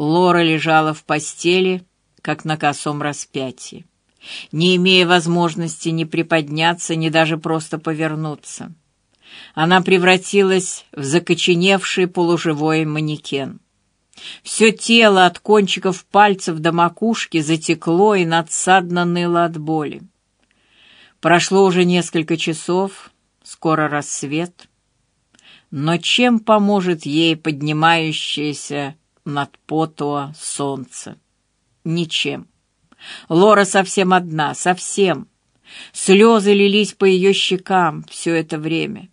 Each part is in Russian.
Лора лежала в постели, как на косом распятии, не имея возможности ни приподняться, ни даже просто повернуться. Она превратилась в закоченевший полуживой манекен. Все тело от кончиков пальцев до макушки затекло и надсадно ныло от боли. Прошло уже несколько часов, скоро рассвет. Но чем поможет ей поднимающееся над Потуа солнце? Ничем. Лора совсем одна, совсем. Слезы лились по ее щекам все это время,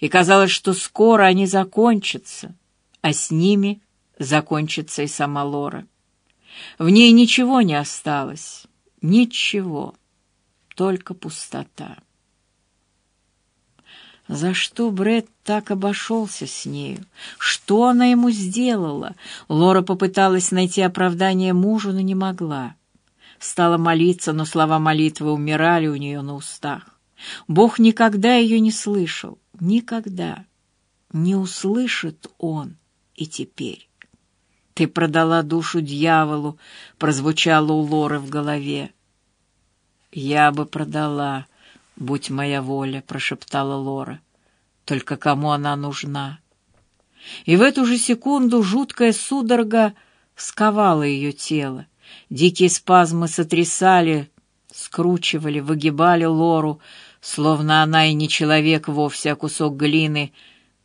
и казалось, что скоро они закончатся, а с ними закончится и сама Лора. В ней ничего не осталось, ничего, только пустота. За что Бред так обошелся с нею? Что она ему сделала? Лора попыталась найти оправдание мужу, но не могла. Стала молиться, но слова молитвы умирали у нее на устах. Бог никогда ее не слышал. Никогда. Не услышит он и теперь. «Ты продала душу дьяволу», — прозвучало у Лоры в голове. «Я бы продала, будь моя воля», — прошептала Лора. «Только кому она нужна?» И в эту же секунду жуткая судорога сковала ее тело. Дикие спазмы сотрясали, скручивали, выгибали Лору, словно она и не человек вовсе, а кусок глины —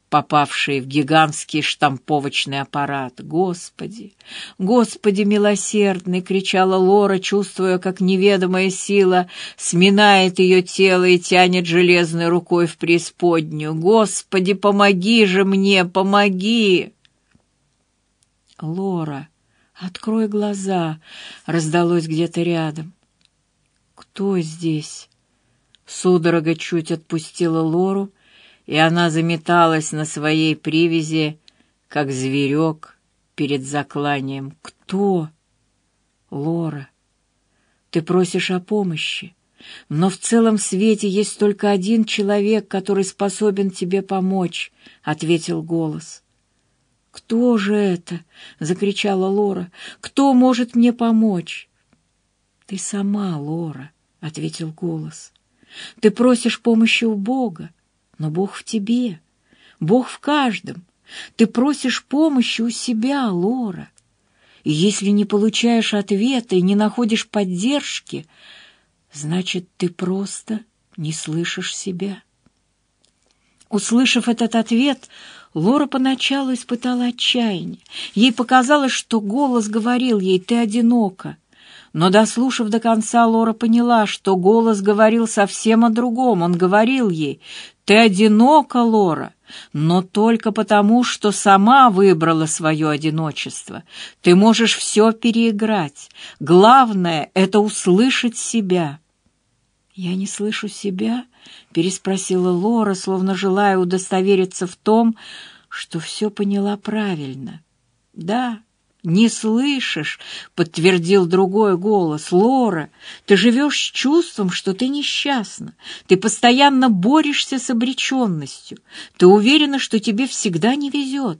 попавшие в гигантский штамповочный аппарат. «Господи! Господи милосердный!» — кричала Лора, чувствуя, как неведомая сила сминает ее тело и тянет железной рукой в преисподнюю. «Господи, помоги же мне, помоги!» «Лора, открой глаза!» — раздалось где-то рядом. «Кто здесь?» Судорога чуть отпустила Лору, и она заметалась на своей привязи, как зверек перед закланием. «Кто?» «Лора, ты просишь о помощи, но в целом свете есть только один человек, который способен тебе помочь», — ответил голос. «Кто же это?» — закричала Лора. «Кто может мне помочь?» «Ты сама, Лора», — ответил голос. «Ты просишь помощи у Бога. Но Бог в тебе, Бог в каждом. Ты просишь помощи у себя, Лора. И если не получаешь ответа и не находишь поддержки, значит, ты просто не слышишь себя. Услышав этот ответ, Лора поначалу испытала отчаяние. Ей показалось, что голос говорил ей «ты одинока». Но, дослушав до конца, Лора поняла, что голос говорил совсем о другом. Он говорил ей ты одинока, Лора, но только потому, что сама выбрала свое одиночество. Ты можешь все переиграть. Главное — это услышать себя. «Я не слышу себя?» — переспросила Лора, словно желая удостовериться в том, что все поняла правильно. «Да, «Не слышишь», — подтвердил другой голос. «Лора, ты живешь с чувством, что ты несчастна. Ты постоянно борешься с обреченностью. Ты уверена, что тебе всегда не везет.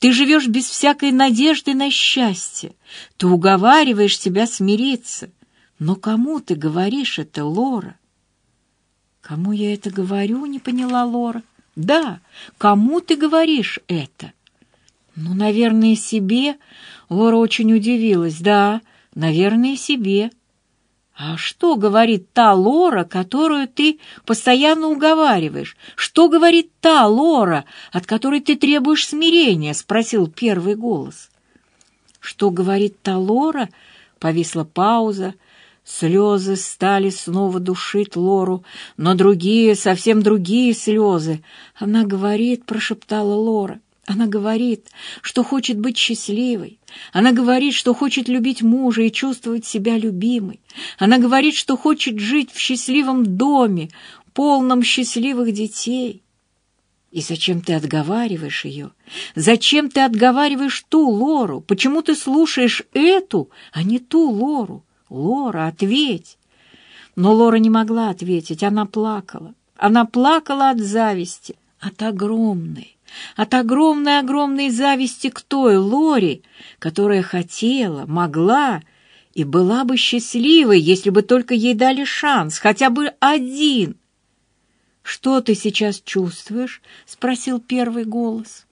Ты живешь без всякой надежды на счастье. Ты уговариваешь себя смириться. Но кому ты говоришь это, Лора?» «Кому я это говорю?» — не поняла Лора. «Да, кому ты говоришь это?» «Ну, наверное, себе...» Лора очень удивилась. «Да, наверное, себе». «А что говорит та Лора, которую ты постоянно уговариваешь? Что говорит та Лора, от которой ты требуешь смирения?» — спросил первый голос. «Что говорит та Лора?» — повисла пауза. Слезы стали снова душить Лору, но другие, совсем другие слезы. «Она говорит», — прошептала Лора, она говорит, что хочет быть счастливой. Она говорит, что хочет любить мужа и чувствовать себя любимой. Она говорит, что хочет жить в счастливом доме, полном счастливых детей. И зачем ты отговариваешь ее? Зачем ты отговариваешь ту Лору? Почему ты слушаешь эту, а не ту Лору? Лора, ответь! Но Лора не могла ответить, она плакала. Она плакала от зависти, от огромной, от огромной-огромной зависти к той Лоре, которая хотела, могла и была бы счастливой, если бы только ей дали шанс, хотя бы один. «Что ты сейчас чувствуешь?» — спросил первый голос.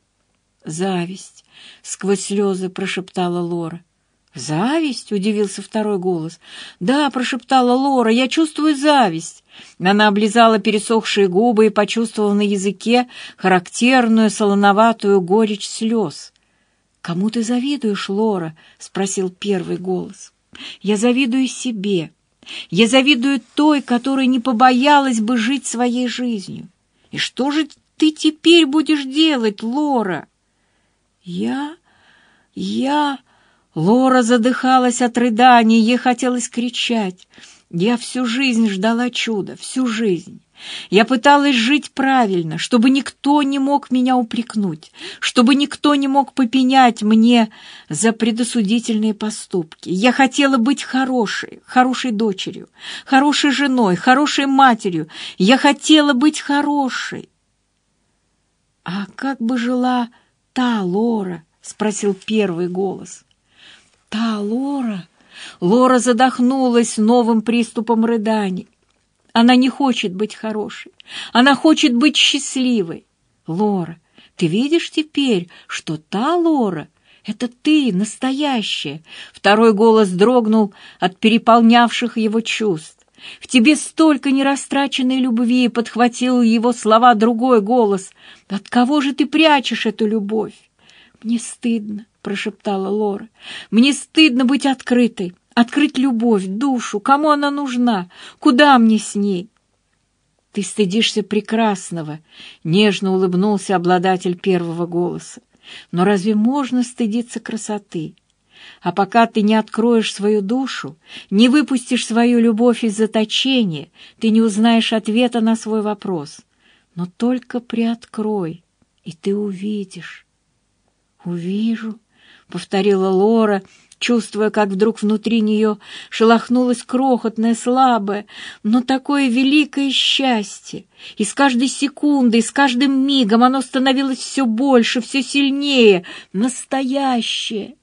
«Зависть», — сквозь слезы прошептала Лора. «Зависть?» — удивился второй голос. «Да», — прошептала Лора, — «я чувствую зависть». Она облизала пересохшие губы и почувствовала на языке характерную солоноватую горечь слез. «Кому ты завидуешь, Лора?» — спросил первый голос. «Я завидую себе. Я завидую той, которая не побоялась бы жить своей жизнью. И что же ты теперь будешь делать, Лора?» «Я... я...» Лора задыхалась от рыданий, ей хотелось кричать. Я всю жизнь ждала чуда, всю жизнь. Я пыталась жить правильно, чтобы никто не мог меня упрекнуть, чтобы никто не мог попенять мне за предосудительные поступки. Я хотела быть хорошей, хорошей дочерью, хорошей женой, хорошей матерью. Я хотела быть хорошей. «А как бы жила та Лора?» — спросил первый голос. Та Лора... Лора задохнулась новым приступом рыданий. Она не хочет быть хорошей. Она хочет быть счастливой. Лора, ты видишь теперь, что та Лора — это ты, настоящая. Второй голос дрогнул от переполнявших его чувств. В тебе столько нерастраченной любви, подхватил его слова другой голос. От кого же ты прячешь эту любовь? Мне стыдно. — прошептала Лора. «Мне стыдно быть открытой, открыть любовь, душу. Кому она нужна? Куда мне с ней?» «Ты стыдишься прекрасного», — нежно улыбнулся обладатель первого голоса. «Но разве можно стыдиться красоты? А пока ты не откроешь свою душу, не выпустишь свою любовь из заточения, ты не узнаешь ответа на свой вопрос. Но только приоткрой, и ты увидишь». «Увижу», повторила Лора, чувствуя, как вдруг внутри нее шелохнулось крохотное, слабое, но такое великое счастье. И с каждой секундой, с каждым мигом оно становилось все больше, все сильнее, настоящее.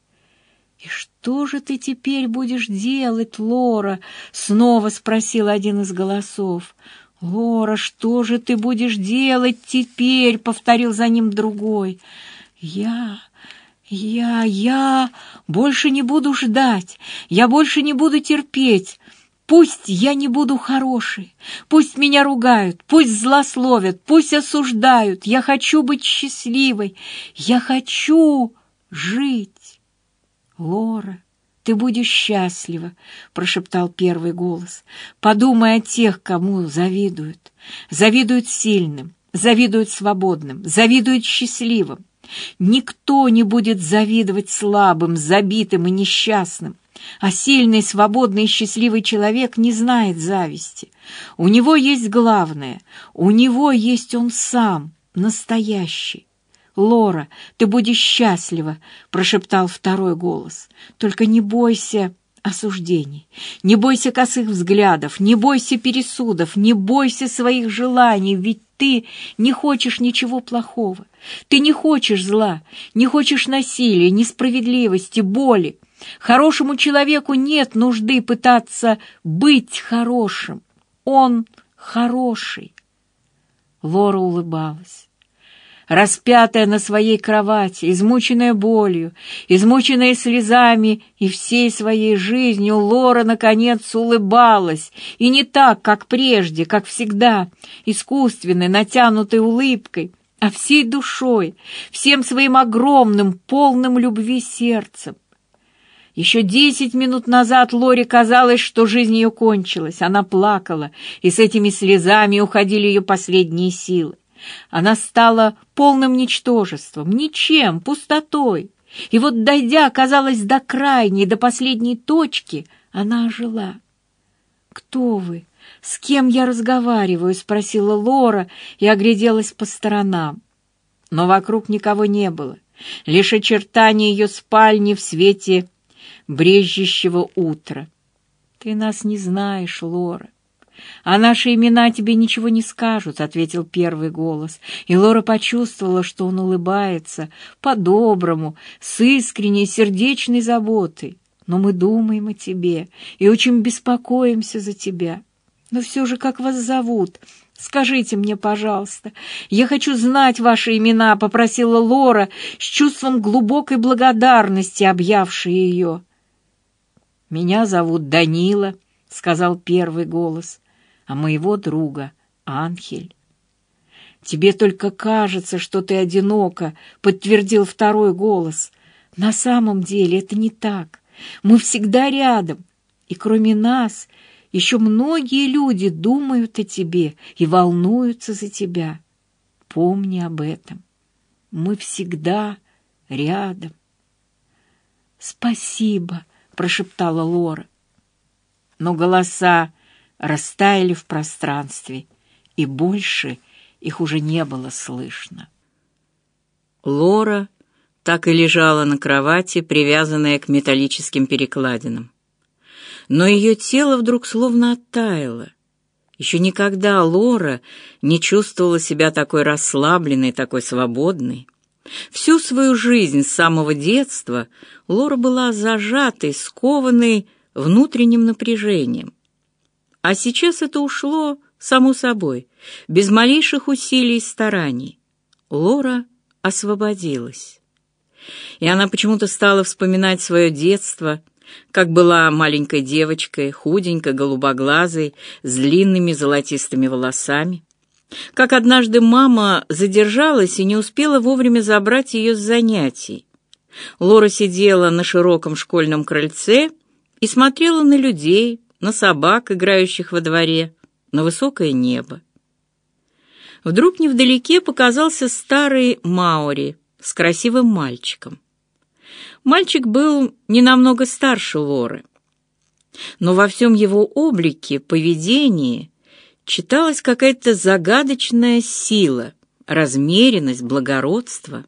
«И что же ты теперь будешь делать, Лора?» — снова спросил один из голосов. «Лора, что же ты будешь делать теперь?» — повторил за ним другой. «Я...» Я, я больше не буду ждать, я больше не буду терпеть. Пусть я не буду хорошей, пусть меня ругают, пусть злословят, пусть осуждают. Я хочу быть счастливой, я хочу жить. Лора, ты будешь счастлива, прошептал первый голос. Подумай о тех, кому завидуют. Завидуют сильным, завидуют свободным, завидуют счастливым. Никто не будет завидовать слабым, забитым и несчастным. А сильный, свободный и счастливый человек не знает зависти. У него есть главное, у него есть он сам, настоящий. «Лора, ты будешь счастлива», — прошептал второй голос. «Только не бойся осуждений, не бойся косых взглядов, не бойся пересудов, не бойся своих желаний, ведь ты не хочешь ничего плохого. Ты не хочешь зла, не хочешь насилия, несправедливости, боли. Хорошему человеку нет нужды пытаться быть хорошим. Он хороший. Лора улыбалась распятая на своей кровати, измученная болью, измученная слезами и всей своей жизнью, Лора, наконец, улыбалась, и не так, как прежде, как всегда, искусственной, натянутой улыбкой, а всей душой, всем своим огромным, полным любви сердцем. Еще десять минут назад Лоре казалось, что жизнь ее кончилась. Она плакала, и с этими слезами уходили ее последние силы. Она стала полным ничтожеством, ничем, пустотой. И вот, дойдя, казалось, до крайней, до последней точки, она ожила. «Кто вы? С кем я разговариваю?» — спросила Лора и огляделась по сторонам. Но вокруг никого не было, лишь очертания ее спальни в свете брежущего утра. «Ты нас не знаешь, Лора. «А наши имена тебе ничего не скажут», — ответил первый голос. И Лора почувствовала, что он улыбается, по-доброму, с искренней сердечной заботой. «Но мы думаем о тебе и очень беспокоимся за тебя. Но все же, как вас зовут? Скажите мне, пожалуйста. Я хочу знать ваши имена», — попросила Лора с чувством глубокой благодарности, объявшей ее. «Меня зовут Данила», — сказал первый голос, — «а моего друга — Анхель». «Тебе только кажется, что ты одинока», — подтвердил второй голос. «На самом деле это не так. Мы всегда рядом, и кроме нас еще многие люди думают о тебе и волнуются за тебя. Помни об этом. Мы всегда рядом». «Спасибо», прошептала Лора. Но голоса растаяли в пространстве, и больше их уже не было слышно. Лора так и лежала на кровати, привязанная к металлическим перекладинам. Но ее тело вдруг словно оттаяло. Еще никогда Лора не чувствовала себя такой расслабленной, такой свободной. Всю свою жизнь с самого детства Лора была зажатой, скованной внутренним напряжением. А сейчас это ушло само собой, без малейших усилий и стараний. Лора освободилась. И она почему-то стала вспоминать свое детство, как была маленькой девочкой, худенькой, голубоглазой, с длинными золотистыми волосами как однажды мама задержалась и не успела вовремя забрать ее с занятий. Лора сидела на широком школьном крыльце и смотрела на людей, на собак, играющих во дворе, на высокое небо. Вдруг невдалеке показался старый Маори с красивым мальчиком. Мальчик был не намного старше Лоры, но во всем его облике, поведении читалась какая-то загадочная сила, размеренность, благородство.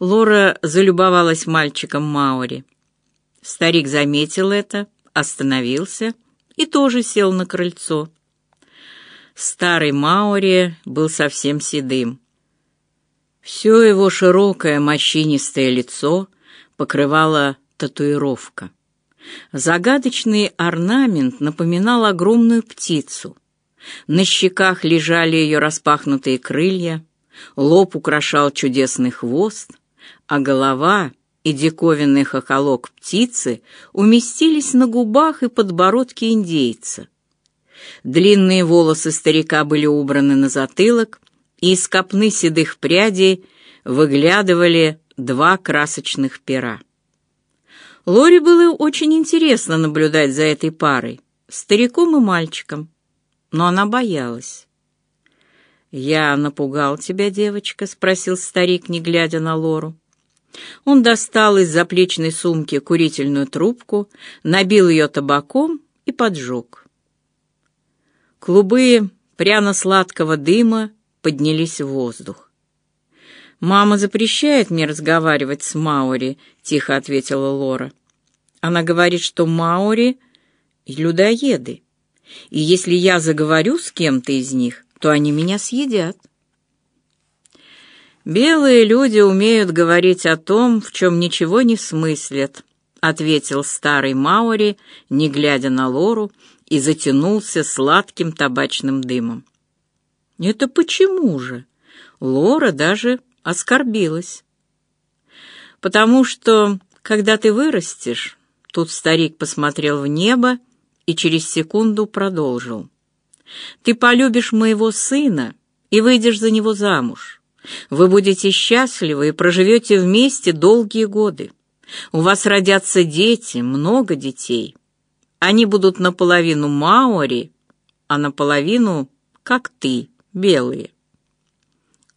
Лора залюбовалась мальчиком Маури. Старик заметил это, остановился и тоже сел на крыльцо. Старый Маури был совсем седым. Все его широкое морщинистое лицо покрывала татуировка. Загадочный орнамент напоминал огромную птицу — на щеках лежали ее распахнутые крылья, лоб украшал чудесный хвост, а голова и диковинный хохолок птицы уместились на губах и подбородке индейца. Длинные волосы старика были убраны на затылок, и из копны седых прядей выглядывали два красочных пера. Лори было очень интересно наблюдать за этой парой, стариком и мальчиком но она боялась. «Я напугал тебя, девочка?» — спросил старик, не глядя на Лору. Он достал из заплечной сумки курительную трубку, набил ее табаком и поджег. Клубы пряно-сладкого дыма поднялись в воздух. «Мама запрещает мне разговаривать с Маури», — тихо ответила Лора. «Она говорит, что Маури — людоеды и если я заговорю с кем-то из них, то они меня съедят. «Белые люди умеют говорить о том, в чем ничего не смыслят», — ответил старый Маури, не глядя на Лору, и затянулся сладким табачным дымом. «Это почему же?» Лора даже оскорбилась. «Потому что, когда ты вырастешь...» Тут старик посмотрел в небо и через секунду продолжил. «Ты полюбишь моего сына и выйдешь за него замуж. Вы будете счастливы и проживете вместе долгие годы. У вас родятся дети, много детей. Они будут наполовину маори, а наполовину, как ты, белые».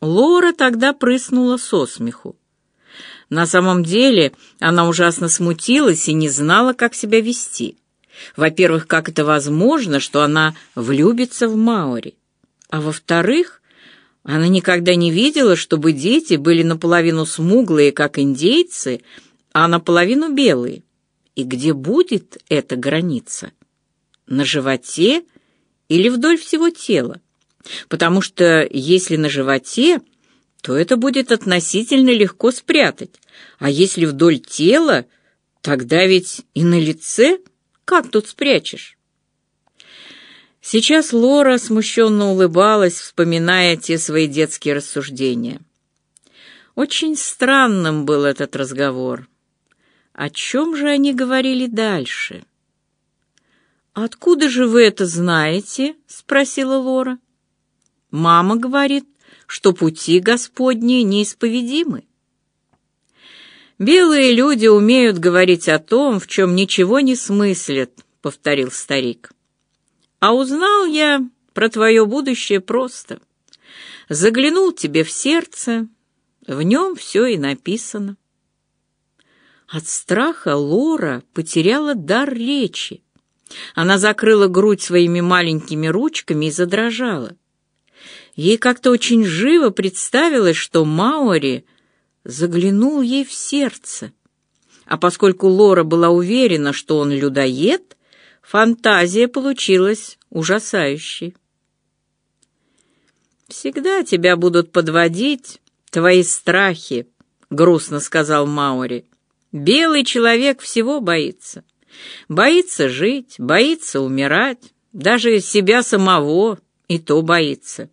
Лора тогда прыснула со смеху. На самом деле она ужасно смутилась и не знала, как себя вести. Во-первых, как это возможно, что она влюбится в Маори? А во-вторых, она никогда не видела, чтобы дети были наполовину смуглые, как индейцы, а наполовину белые. И где будет эта граница? На животе или вдоль всего тела? Потому что если на животе, то это будет относительно легко спрятать, а если вдоль тела, тогда ведь и на лице как тут спрячешь? Сейчас Лора смущенно улыбалась, вспоминая те свои детские рассуждения. Очень странным был этот разговор. О чем же они говорили дальше? «Откуда же вы это знаете?» — спросила Лора. «Мама говорит, что пути Господни неисповедимы». «Белые люди умеют говорить о том, в чем ничего не смыслят», — повторил старик. «А узнал я про твое будущее просто. Заглянул тебе в сердце, в нем все и написано». От страха Лора потеряла дар речи. Она закрыла грудь своими маленькими ручками и задрожала. Ей как-то очень живо представилось, что Маори заглянул ей в сердце. А поскольку Лора была уверена, что он людоед, фантазия получилась ужасающей. «Всегда тебя будут подводить твои страхи», — грустно сказал Маори. «Белый человек всего боится. Боится жить, боится умирать, даже себя самого и то боится.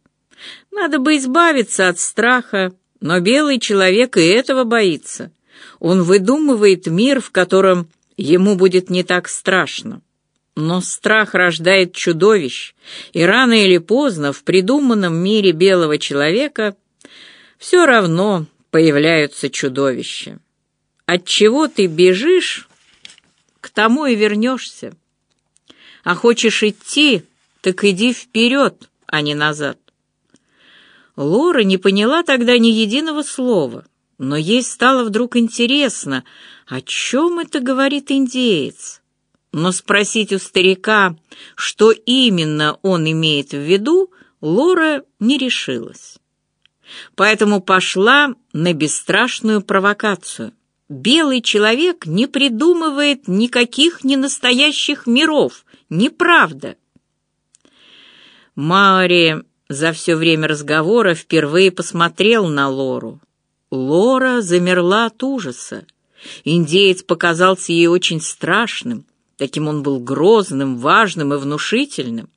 Надо бы избавиться от страха, но белый человек и этого боится. Он выдумывает мир, в котором ему будет не так страшно. Но страх рождает чудовищ, и рано или поздно в придуманном мире белого человека все равно появляются чудовища. От чего ты бежишь, к тому и вернешься. А хочешь идти, так иди вперед, а не назад. Лора не поняла тогда ни единого слова, но ей стало вдруг интересно, о чем это говорит индеец. Но спросить у старика, что именно он имеет в виду, Лора не решилась. Поэтому пошла на бесстрашную провокацию. Белый человек не придумывает никаких ненастоящих миров, неправда. Маори за все время разговора впервые посмотрел на Лору. Лора замерла от ужаса. Индеец показался ей очень страшным, таким он был грозным, важным и внушительным.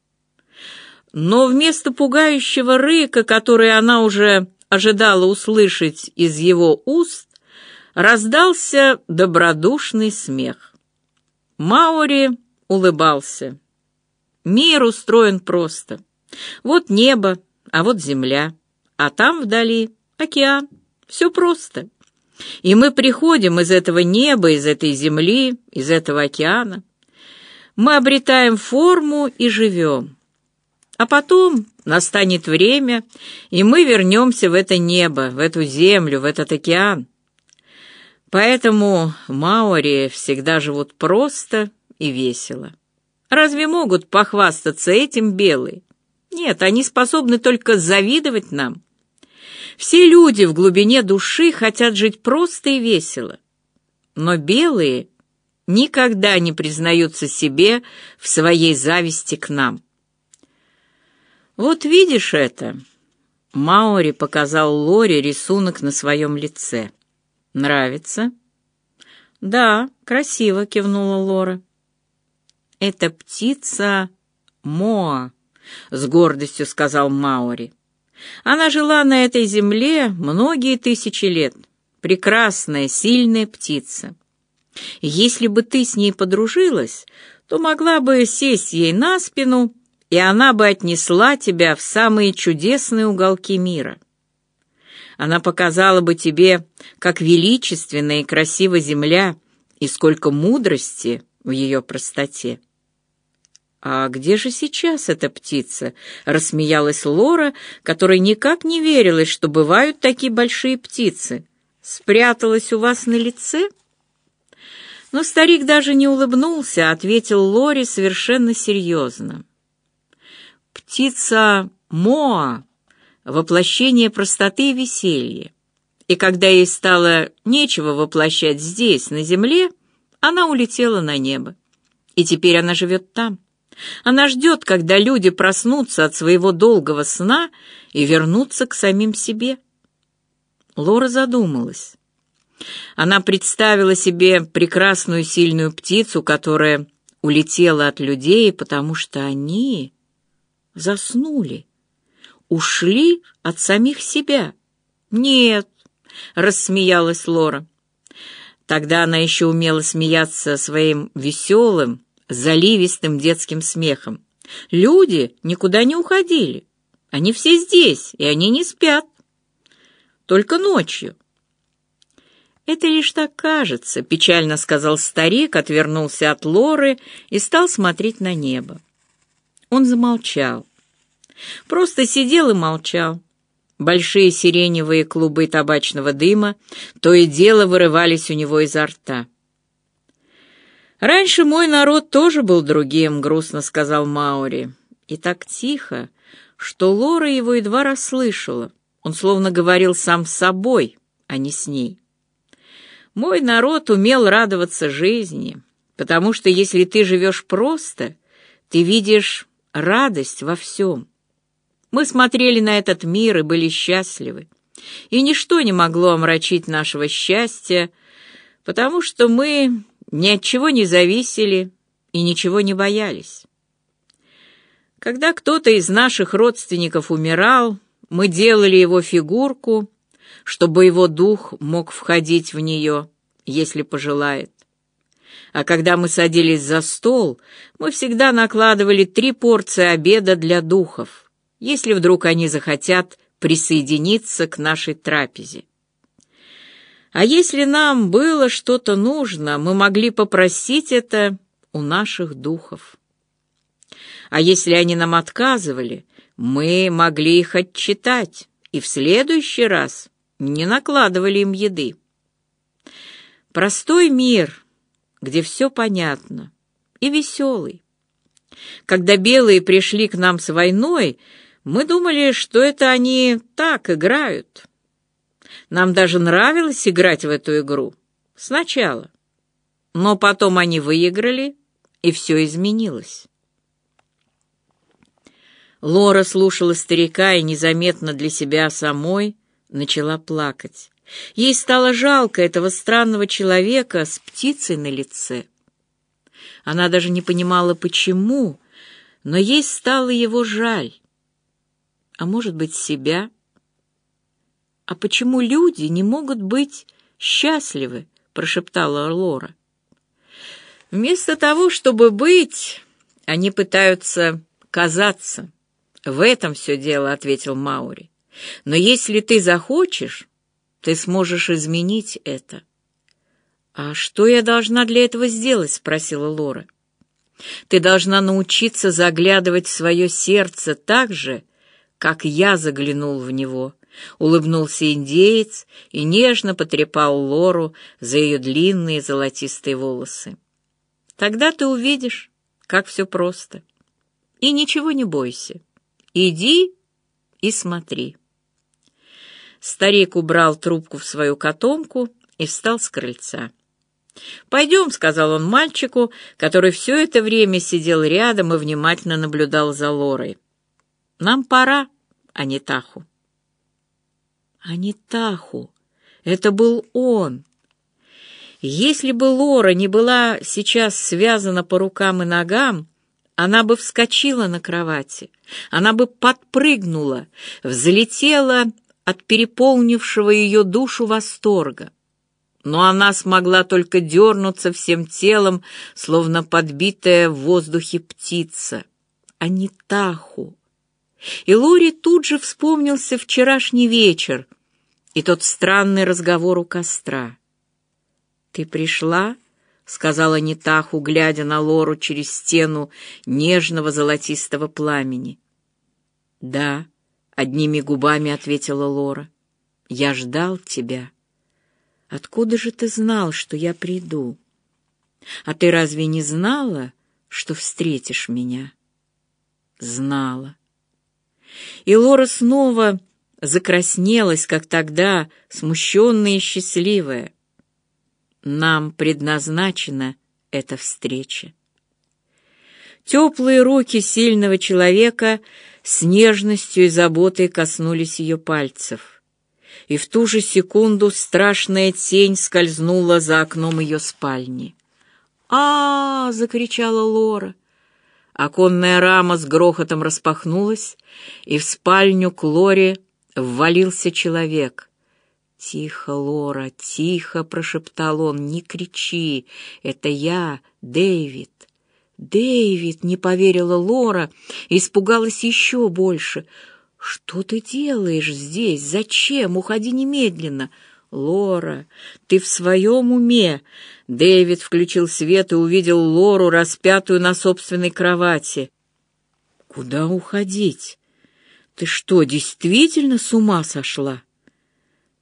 Но вместо пугающего рыка, который она уже ожидала услышать из его уст, раздался добродушный смех. Маори улыбался. Мир устроен просто. Вот небо, а вот земля, а там вдали океан. Все просто. И мы приходим из этого неба, из этой земли, из этого океана. Мы обретаем форму и живем. А потом настанет время, и мы вернемся в это небо, в эту землю, в этот океан. Поэтому маори всегда живут просто и весело. Разве могут похвастаться этим белые? Нет, они способны только завидовать нам. Все люди в глубине души хотят жить просто и весело. Но белые никогда не признаются себе в своей зависти к нам. Вот видишь это? Маори показал Лоре рисунок на своем лице. «Нравится?» «Да, красиво», — кивнула Лора. «Это птица Моа», — с гордостью сказал Маури. «Она жила на этой земле многие тысячи лет. Прекрасная, сильная птица. Если бы ты с ней подружилась, то могла бы сесть ей на спину, и она бы отнесла тебя в самые чудесные уголки мира». Она показала бы тебе, как величественна и красива земля, и сколько мудрости в ее простоте. «А где же сейчас эта птица?» — рассмеялась Лора, которой никак не верилось, что бывают такие большие птицы. «Спряталась у вас на лице?» Но старик даже не улыбнулся, а ответил Лоре совершенно серьезно. «Птица Моа воплощение простоты и веселья. И когда ей стало нечего воплощать здесь, на земле, она улетела на небо. И теперь она живет там. Она ждет, когда люди проснутся от своего долгого сна и вернутся к самим себе. Лора задумалась. Она представила себе прекрасную сильную птицу, которая улетела от людей, потому что они заснули, ушли от самих себя. «Нет», — рассмеялась Лора. Тогда она еще умела смеяться своим веселым, заливистым детским смехом. «Люди никуда не уходили. Они все здесь, и они не спят. Только ночью. «Это лишь так кажется», — печально сказал старик, отвернулся от Лоры и стал смотреть на небо. Он замолчал. Просто сидел и молчал. Большие сиреневые клубы табачного дыма то и дело вырывались у него изо рта. «Раньше мой народ тоже был другим», — грустно сказал Маури. И так тихо, что Лора его едва расслышала. Он словно говорил сам с собой, а не с ней. Мой народ умел радоваться жизни, потому что если ты живешь просто, ты видишь радость во всем. Мы смотрели на этот мир и были счастливы. И ничто не могло омрачить нашего счастья, потому что мы ни от чего не зависели и ничего не боялись. Когда кто-то из наших родственников умирал, мы делали его фигурку чтобы его дух мог входить в нее, если пожелает. А когда мы садились за стол, мы всегда накладывали три порции обеда для духов, если вдруг они захотят присоединиться к нашей трапезе. А если нам было что-то нужно, мы могли попросить это у наших духов. А если они нам отказывали, мы могли их отчитать, и в следующий раз не накладывали им еды. Простой мир, где все понятно, и веселый. Когда белые пришли к нам с войной, мы думали, что это они так играют. Нам даже нравилось играть в эту игру. Сначала. Но потом они выиграли, и все изменилось. Лора слушала старика и незаметно для себя самой начала плакать. Ей стало жалко этого странного человека с птицей на лице. Она даже не понимала, почему, но ей стало его жаль. А может быть, себя? А почему люди не могут быть счастливы? прошептала Лора. Вместо того, чтобы быть, они пытаются казаться. В этом все дело, ответил Маури. Но если ты захочешь, ты сможешь изменить это. «А что я должна для этого сделать?» — спросила Лора. «Ты должна научиться заглядывать в свое сердце так же, как я заглянул в него», — улыбнулся индеец и нежно потрепал Лору за ее длинные золотистые волосы. «Тогда ты увидишь, как все просто. И ничего не бойся. Иди и смотри». Старик убрал трубку в свою котомку и встал с крыльца. «Пойдем», — сказал он мальчику, который все это время сидел рядом и внимательно наблюдал за Лорой. «Нам пора, Анитаху». Анитаху! Это был он! Если бы Лора не была сейчас связана по рукам и ногам, она бы вскочила на кровати, она бы подпрыгнула, взлетела от переполнившего ее душу восторга. Но она смогла только дернуться всем телом, словно подбитая в воздухе птица, а не Таху. И Лори тут же вспомнился вчерашний вечер и тот странный разговор у костра. «Ты пришла?» — сказала Нитаху, глядя на Лору через стену нежного золотистого пламени. «Да», Одними губами ответила Лора. Я ждал тебя. Откуда же ты знал, что я приду? А ты разве не знала, что встретишь меня? Знала. И Лора снова закраснелась, как тогда, смущенная и счастливая. Нам предназначена эта встреча. Теплые руки сильного человека с нежностью и заботой коснулись ее пальцев. И в ту же секунду страшная тень скользнула за окном ее спальни. а, -а, -а закричала Лора. Оконная рама с грохотом распахнулась, и в спальню к Лоре ввалился человек. «Тихо, Лора, тихо!» — прошептал он. «Не кричи! Это я, Дэвид!» «Дэвид!» — не поверила Лора, испугалась еще больше. «Что ты делаешь здесь? Зачем? Уходи немедленно!» «Лора, ты в своем уме?» Дэвид включил свет и увидел Лору, распятую на собственной кровати. «Куда уходить? Ты что, действительно с ума сошла?»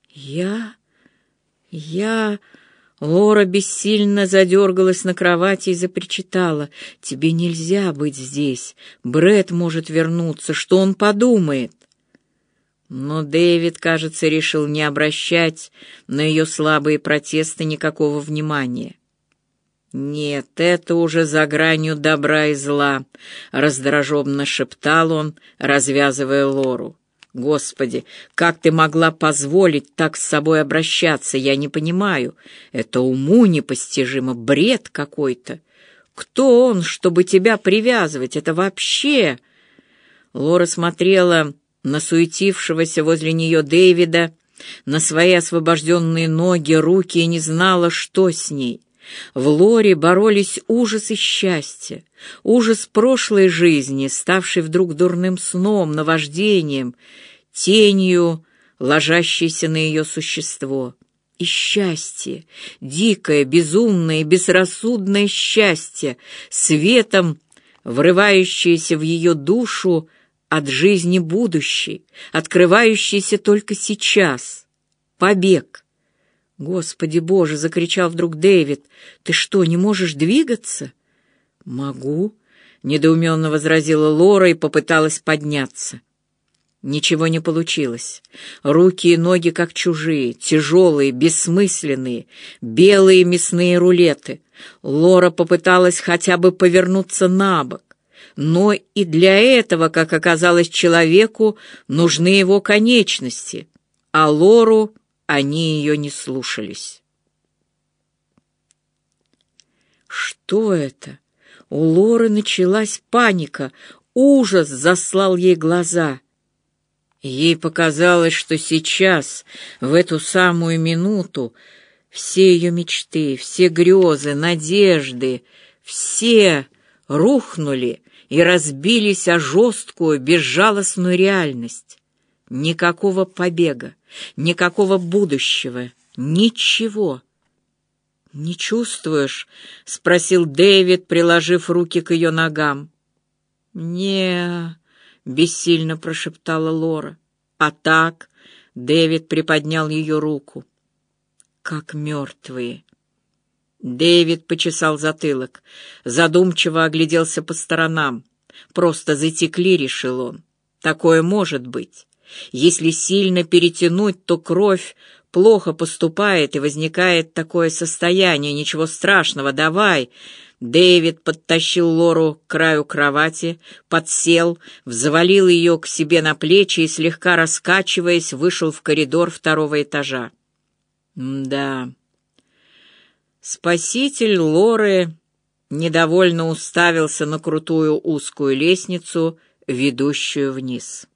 «Я... я...» Лора бессильно задергалась на кровати и запричитала. «Тебе нельзя быть здесь. Бред может вернуться. Что он подумает?» Но Дэвид, кажется, решил не обращать на ее слабые протесты никакого внимания. «Нет, это уже за гранью добра и зла», — раздраженно шептал он, развязывая Лору. Господи, как ты могла позволить так с собой обращаться, я не понимаю. Это уму непостижимо, бред какой-то. Кто он, чтобы тебя привязывать? Это вообще...» Лора смотрела на суетившегося возле нее Дэвида, на свои освобожденные ноги, руки и не знала, что с ней. В Лоре боролись ужас и счастье, ужас прошлой жизни, ставший вдруг дурным сном, наваждением, тенью, ложащейся на ее существо. И счастье, дикое, безумное, безрассудное счастье, светом, врывающееся в ее душу от жизни будущей, открывающейся только сейчас. Побег. «Господи Боже!» — закричал вдруг Дэвид. «Ты что, не можешь двигаться?» «Могу», — недоуменно возразила Лора и попыталась подняться. Ничего не получилось. Руки и ноги как чужие, тяжелые, бессмысленные, белые мясные рулеты. Лора попыталась хотя бы повернуться на бок. Но и для этого, как оказалось человеку, нужны его конечности, а Лору они ее не слушались. Что это? У Лоры началась паника, ужас заслал ей глаза. Ей показалось, что сейчас, в эту самую минуту, все ее мечты, все грезы, надежды, все рухнули и разбились о жесткую, безжалостную реальность. Никакого побега, никакого будущего, ничего. «Не чувствуешь?» — спросил Дэвид, приложив руки к ее ногам. «Не...» — бессильно прошептала Лора. «А так...» — Дэвид приподнял ее руку. «Как мертвые!» Дэвид почесал затылок, задумчиво огляделся по сторонам. «Просто затекли», — решил он. «Такое может быть. Если сильно перетянуть, то кровь плохо поступает и возникает такое состояние. Ничего страшного, давай». Дэвид подтащил Лору к краю кровати, подсел, взвалил ее к себе на плечи и, слегка раскачиваясь, вышел в коридор второго этажа. «Да...» Спаситель Лоры недовольно уставился на крутую узкую лестницу, ведущую вниз.